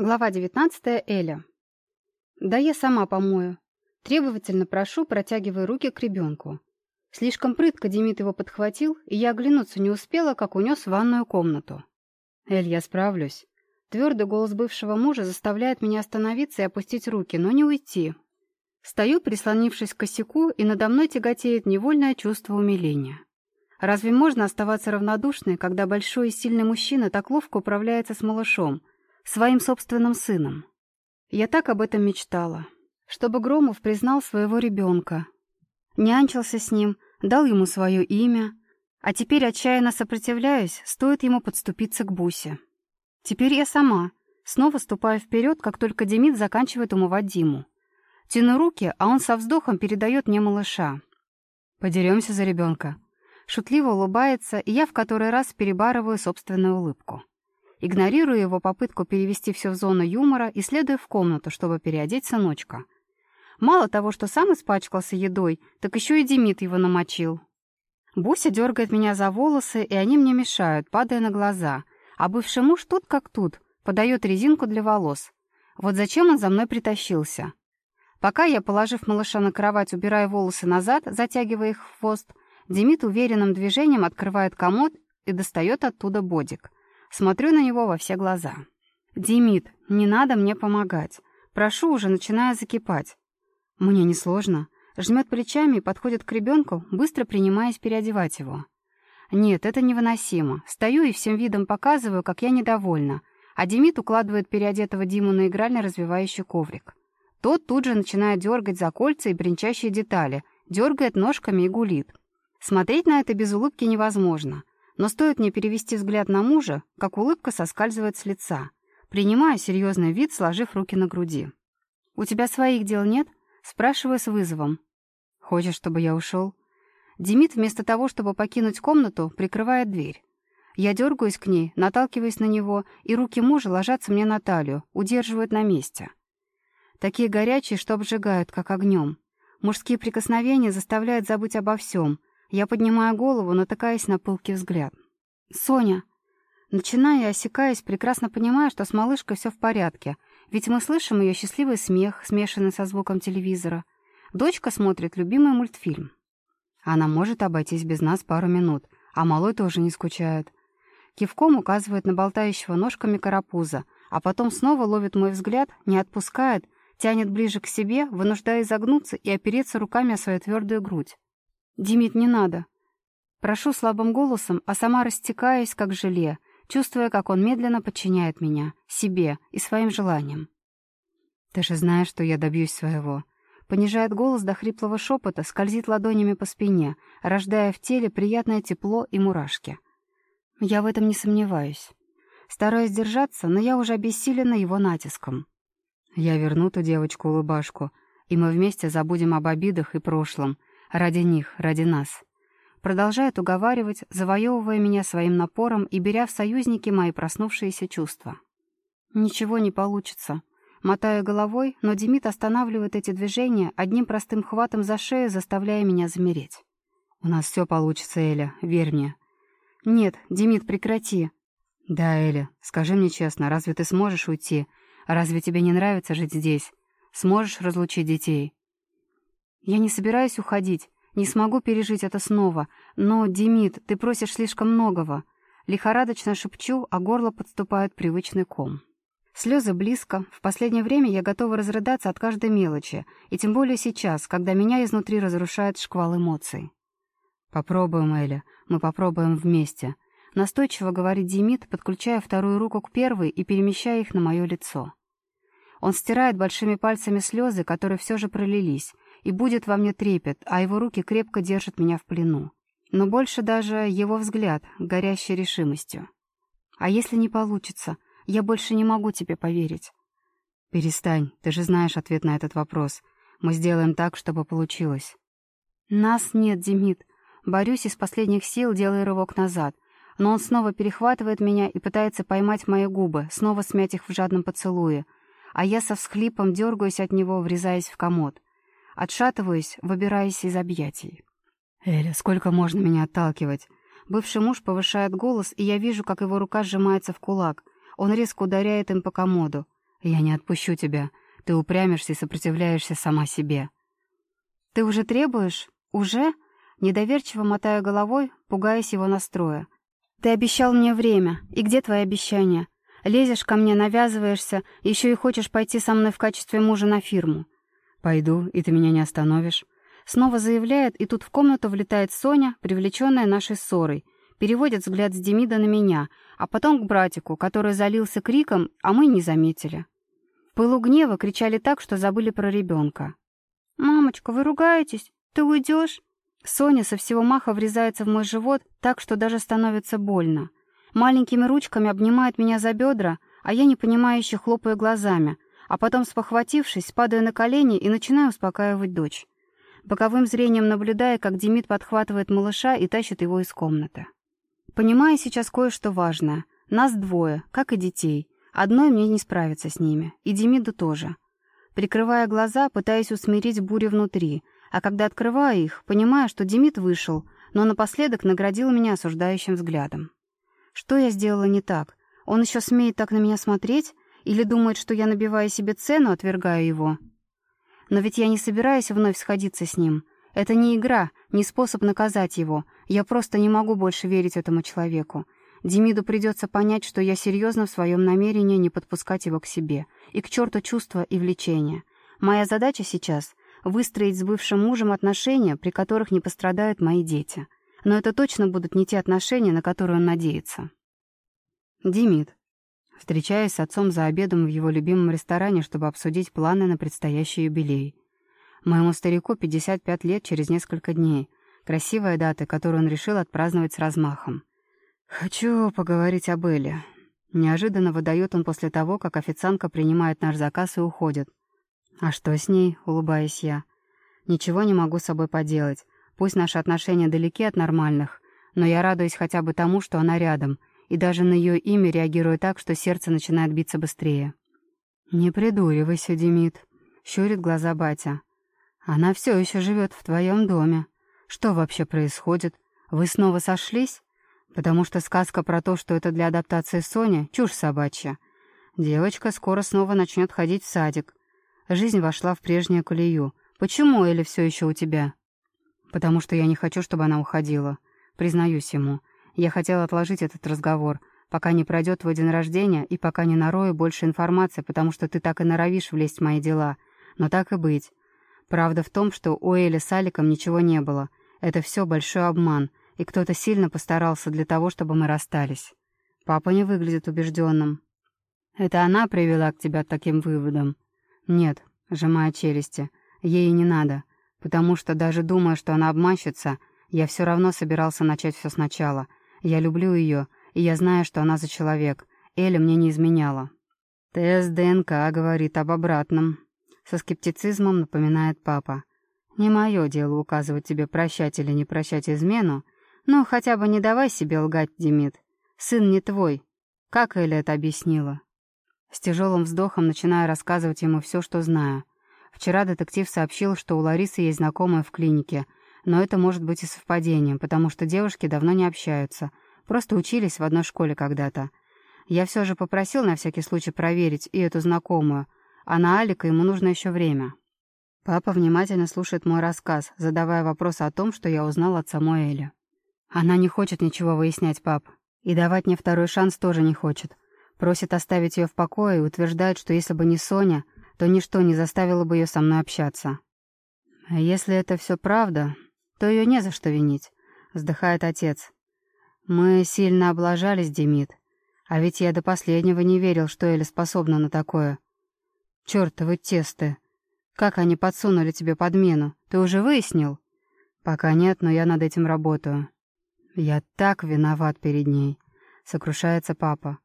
Глава 19. Эля. Да я сама помою. Требовательно прошу, протягивая руки к ребенку. Слишком прытко Демид его подхватил, и я оглянуться не успела, как унес в ванную комнату. «Эль, я справлюсь». Твердый голос бывшего мужа заставляет меня остановиться и опустить руки, но не уйти. Стою, прислонившись к косяку, и надо мной тяготеет невольное чувство умиления. Разве можно оставаться равнодушной, когда большой и сильный мужчина так ловко управляется с малышом — своим собственным сыном. Я так об этом мечтала. Чтобы Громов признал своего ребенка. Нянчился с ним, дал ему свое имя, а теперь отчаянно сопротивляюсь, стоит ему подступиться к Бусе. Теперь я сама, снова ступаю вперед, как только Демид заканчивает умывать Диму. Тяну руки, а он со вздохом передает мне малыша. «Подеремся за ребенка». Шутливо улыбается, и я в который раз перебарываю собственную улыбку. Игнорирую его попытку перевести все в зону юмора и следую в комнату, чтобы переодеть сыночка. Мало того, что сам испачкался едой, так еще и Демид его намочил. Буся дергает меня за волосы, и они мне мешают, падая на глаза. А бывший муж тут как тут, подает резинку для волос. Вот зачем он за мной притащился? Пока я, положив малыша на кровать, убираю волосы назад, затягивая их в хвост, Демид уверенным движением открывает комод и достает оттуда бодик — Смотрю на него во все глаза. «Димит, не надо мне помогать. Прошу уже, начиная закипать». «Мне несложно». Жмет плечами и подходит к ребенку, быстро принимаясь переодевать его. «Нет, это невыносимо. Стою и всем видом показываю, как я недовольна. А Демид укладывает переодетого Диму на игральный развивающий коврик. Тот тут же начинает дергать за кольца и бренчащие детали, дергает ножками и гулит. Смотреть на это без улыбки невозможно. Но стоит мне перевести взгляд на мужа, как улыбка соскальзывает с лица, принимая серьезный вид, сложив руки на груди. «У тебя своих дел нет?» Спрашиваю с вызовом. «Хочешь, чтобы я ушел?» Демид вместо того, чтобы покинуть комнату, прикрывает дверь. Я дергаюсь к ней, наталкиваясь на него, и руки мужа ложатся мне на талию, удерживают на месте. Такие горячие, что обжигают, как огнем. Мужские прикосновения заставляют забыть обо всем, я поднимаю голову, натыкаясь на пылкий взгляд. «Соня!» Начиная и осекаясь, прекрасно понимая, что с малышкой все в порядке, ведь мы слышим ее счастливый смех, смешанный со звуком телевизора. Дочка смотрит любимый мультфильм. Она может обойтись без нас пару минут, а малой тоже не скучает. Кивком указывает на болтающего ножками карапуза, а потом снова ловит мой взгляд, не отпускает, тянет ближе к себе, вынуждая изогнуться и опереться руками о свою твердую грудь. «Димит, не надо!» Прошу слабым голосом, а сама растекаясь, как желе, чувствуя, как он медленно подчиняет меня, себе и своим желаниям. «Ты же знаешь, что я добьюсь своего». Понижает голос до хриплого шепота, скользит ладонями по спине, рождая в теле приятное тепло и мурашки. Я в этом не сомневаюсь. Стараюсь держаться, но я уже обессилена его натиском. Я верну ту девочку-улыбашку, и мы вместе забудем об обидах и прошлом, Ради них, ради нас. Продолжает уговаривать, завоевывая меня своим напором и беря в союзники мои проснувшиеся чувства. Ничего не получится. Мотаю головой, но Демид останавливает эти движения одним простым хватом за шею, заставляя меня замереть. «У нас все получится, Эля, верь мне». «Нет, Демид, прекрати». «Да, Эля, скажи мне честно, разве ты сможешь уйти? Разве тебе не нравится жить здесь? Сможешь разлучить детей?» Я не собираюсь уходить, не смогу пережить это снова. Но, Демид, ты просишь слишком многого. Лихорадочно шепчу, а горло подступает привычный ком. Слезы близко. В последнее время я готова разрыдаться от каждой мелочи, и тем более сейчас, когда меня изнутри разрушает шквал эмоций. «Попробуем, Эля, мы попробуем вместе», — настойчиво говорит Демид, подключая вторую руку к первой и перемещая их на мое лицо. Он стирает большими пальцами слезы, которые все же пролились, и будет во мне трепет, а его руки крепко держат меня в плену. Но больше даже его взгляд, горящий решимостью. А если не получится, я больше не могу тебе поверить. Перестань, ты же знаешь ответ на этот вопрос. Мы сделаем так, чтобы получилось. Нас нет, Демид. Борюсь из последних сил, делая рывок назад. Но он снова перехватывает меня и пытается поймать мои губы, снова смять их в жадном поцелуе. А я со всхлипом дергаюсь от него, врезаясь в комод. Отшатываюсь, выбираясь из объятий. «Эля, сколько можно меня отталкивать?» Бывший муж повышает голос, и я вижу, как его рука сжимается в кулак. Он резко ударяет им по комоду. Я не отпущу тебя. Ты упрямишься и сопротивляешься сама себе». «Ты уже требуешь? Уже?» Недоверчиво мотая головой, пугаясь его настроя. «Ты обещал мне время. И где твои обещания? Лезешь ко мне, навязываешься, еще и хочешь пойти со мной в качестве мужа на фирму». «Пойду, и ты меня не остановишь». Снова заявляет, и тут в комнату влетает Соня, привлеченная нашей ссорой. Переводит взгляд с Демида на меня, а потом к братику, который залился криком, а мы не заметили. В пылу гнева кричали так, что забыли про ребенка. «Мамочка, вы ругаетесь? Ты уйдешь?» Соня со всего маха врезается в мой живот так, что даже становится больно. Маленькими ручками обнимает меня за бедра, а я непонимающе хлопаю глазами, а потом, спохватившись, падаю на колени и начинаю успокаивать дочь боковым зрением наблюдая, как Демид подхватывает малыша и тащит его из комнаты. Понимаю сейчас кое-что важное. Нас двое, как и детей. Одной мне не справиться с ними, и Демиду тоже. Прикрывая глаза, пытаясь усмирить бурю внутри, а когда открываю их, понимаю, что Демид вышел, но напоследок наградил меня осуждающим взглядом. Что я сделала не так? Он еще смеет так на меня смотреть? Или думает, что я набиваю себе цену, отвергая его? Но ведь я не собираюсь вновь сходиться с ним. Это не игра, не способ наказать его. Я просто не могу больше верить этому человеку. Демиду придется понять, что я серьезно в своем намерении не подпускать его к себе. И к черту чувства и влечения. Моя задача сейчас — выстроить с бывшим мужем отношения, при которых не пострадают мои дети. Но это точно будут не те отношения, на которые он надеется. Демид. Встречаясь с отцом за обедом в его любимом ресторане, чтобы обсудить планы на предстоящий юбилей. Моему старику 55 лет через несколько дней. Красивая дата, которую он решил отпраздновать с размахом. «Хочу поговорить об Элле». Неожиданно выдает он после того, как официантка принимает наш заказ и уходит. «А что с ней?» — улыбаюсь я. «Ничего не могу с собой поделать. Пусть наши отношения далеки от нормальных, но я радуюсь хотя бы тому, что она рядом, и даже на ее имя реагирую так, что сердце начинает биться быстрее. «Не придуривайся, Демид», — щурит глаза батя. «Она все еще живет в твоем доме. Что вообще происходит? Вы снова сошлись? Потому что сказка про то, что это для адаптации Сони, чушь собачья. Девочка скоро снова начнет ходить в садик. Жизнь вошла в прежнюю колею. Почему Эля все еще у тебя?» «Потому что я не хочу, чтобы она уходила. Признаюсь ему. Я хотела отложить этот разговор, пока не пройдет твой день рождения и пока не нарою больше информации, потому что ты так и норовишь влезть в мои дела. Но так и быть. Правда в том, что у Эли с Аликом ничего не было. Это все большой обман, и кто-то сильно постарался для того, чтобы мы расстались. Папа не выглядит убежденным. Это она привела к тебя таким выводам? Нет, сжимая челюсти. Ей не надо. Потому что даже думая, что она обманщица, я все равно собирался начать все сначала — я люблю ее, и я знаю, что она за человек. Эля мне не изменяла. Тест ДНК говорит об обратном. Со скептицизмом напоминает папа. Не мое дело указывать тебе, прощать или не прощать измену, но хотя бы не давай себе лгать, Демид. Сын не твой. Как Эля это объяснила? С тяжелым вздохом начинаю рассказывать ему все, что знаю. Вчера детектив сообщил, что у Ларисы есть знакомая в клинике — но это может быть и совпадением, потому что девушки давно не общаются, просто учились в одной школе когда-то. Я все же попросил на всякий случай проверить и эту знакомую, а на Алика ему нужно еще время. Папа внимательно слушает мой рассказ, задавая вопрос о том, что я узнал от самой Эли. Она не хочет ничего выяснять, пап. И давать мне второй шанс тоже не хочет. Просит оставить ее в покое и утверждает, что если бы не Соня, то ничто не заставило бы ее со мной общаться. А если это все правда, то ее не за что винить», — вздыхает отец. «Мы сильно облажались, Демид. А ведь я до последнего не верил, что Эля способна на такое. Чёртовы тесты! Как они подсунули тебе подмену? Ты уже выяснил?» «Пока нет, но я над этим работаю». «Я так виноват перед ней», — сокрушается папа.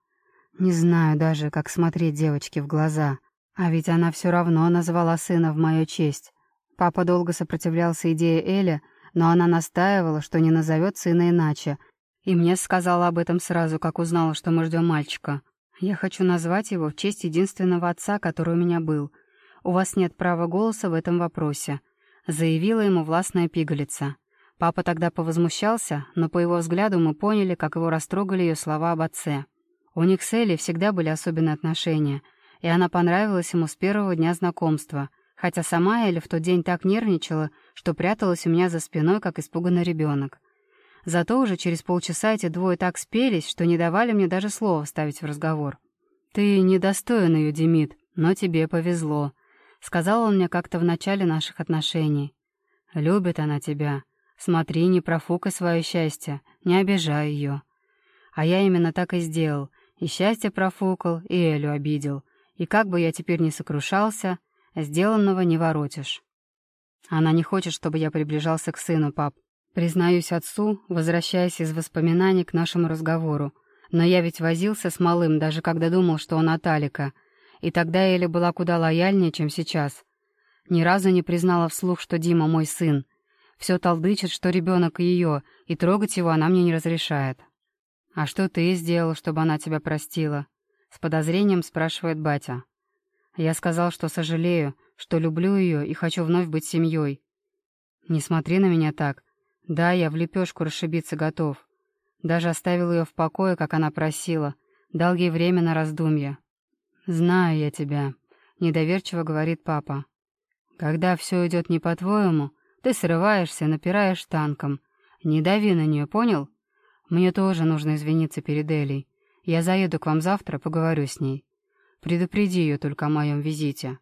«Не знаю даже, как смотреть девочке в глаза. А ведь она все равно назвала сына в мою честь. Папа долго сопротивлялся идее Эля, но она настаивала, что не назовет сына иначе, и мне сказала об этом сразу, как узнала, что мы ждем мальчика. Я хочу назвать его в честь единственного отца, который у меня был. У вас нет права голоса в этом вопросе», — заявила ему властная пигалица. Папа тогда повозмущался, но по его взгляду мы поняли, как его растрогали ее слова об отце. У них с Элли всегда были особенные отношения, и она понравилась ему с первого дня знакомства, хотя сама Эля в тот день так нервничала, что пряталась у меня за спиной, как испуганный ребенок. Зато уже через полчаса эти двое так спелись, что не давали мне даже слова вставить в разговор. «Ты недостоин ее, Демид, но тебе повезло», — сказал он мне как-то в начале наших отношений. «Любит она тебя. Смотри, не профукай свое счастье, не обижай ее». А я именно так и сделал. И счастье профукал, и Элю обидел. И как бы я теперь ни сокрушался, сделанного не воротишь. Она не хочет, чтобы я приближался к сыну, пап. Признаюсь отцу, возвращаясь из воспоминаний к нашему разговору. Но я ведь возился с малым, даже когда думал, что он от Алика. И тогда Эля была куда лояльнее, чем сейчас. Ни разу не признала вслух, что Дима мой сын. Все толдычит, что ребенок ее, и трогать его она мне не разрешает. «А что ты сделал, чтобы она тебя простила?» С подозрением спрашивает батя. Я сказал, что сожалею, что люблю ее и хочу вновь быть семьей. Не смотри на меня так. Да, я в лепешку расшибиться готов. Даже оставил ее в покое, как она просила. Дал ей время на раздумье. «Знаю я тебя», — недоверчиво говорит папа. «Когда все идет не по-твоему, ты срываешься, напираешь танком. Не дави на нее, понял? Мне тоже нужно извиниться перед Элей. Я заеду к вам завтра, поговорю с ней. Предупреди ее только о моем визите.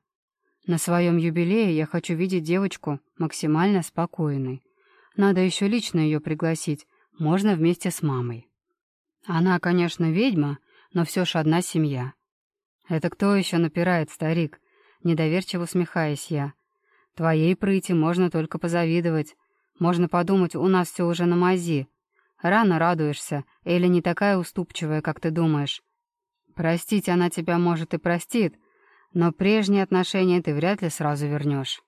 На своем юбилее я хочу видеть девочку максимально спокойной. Надо еще лично ее пригласить, можно вместе с мамой. Она, конечно, ведьма, но все ж одна семья. Это кто еще напирает, старик? Недоверчиво усмехаясь я. Твоей прыти можно только позавидовать. Можно подумать, у нас все уже на мази. Рано радуешься, Эля не такая уступчивая, как ты думаешь. Простить она тебя, может, и простит, но прежние отношения ты вряд ли сразу вернешь.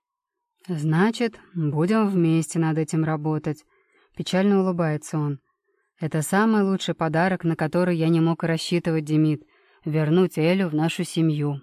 «Значит, будем вместе над этим работать», — печально улыбается он. «Это самый лучший подарок, на который я не мог рассчитывать, Демид — вернуть Элю в нашу семью».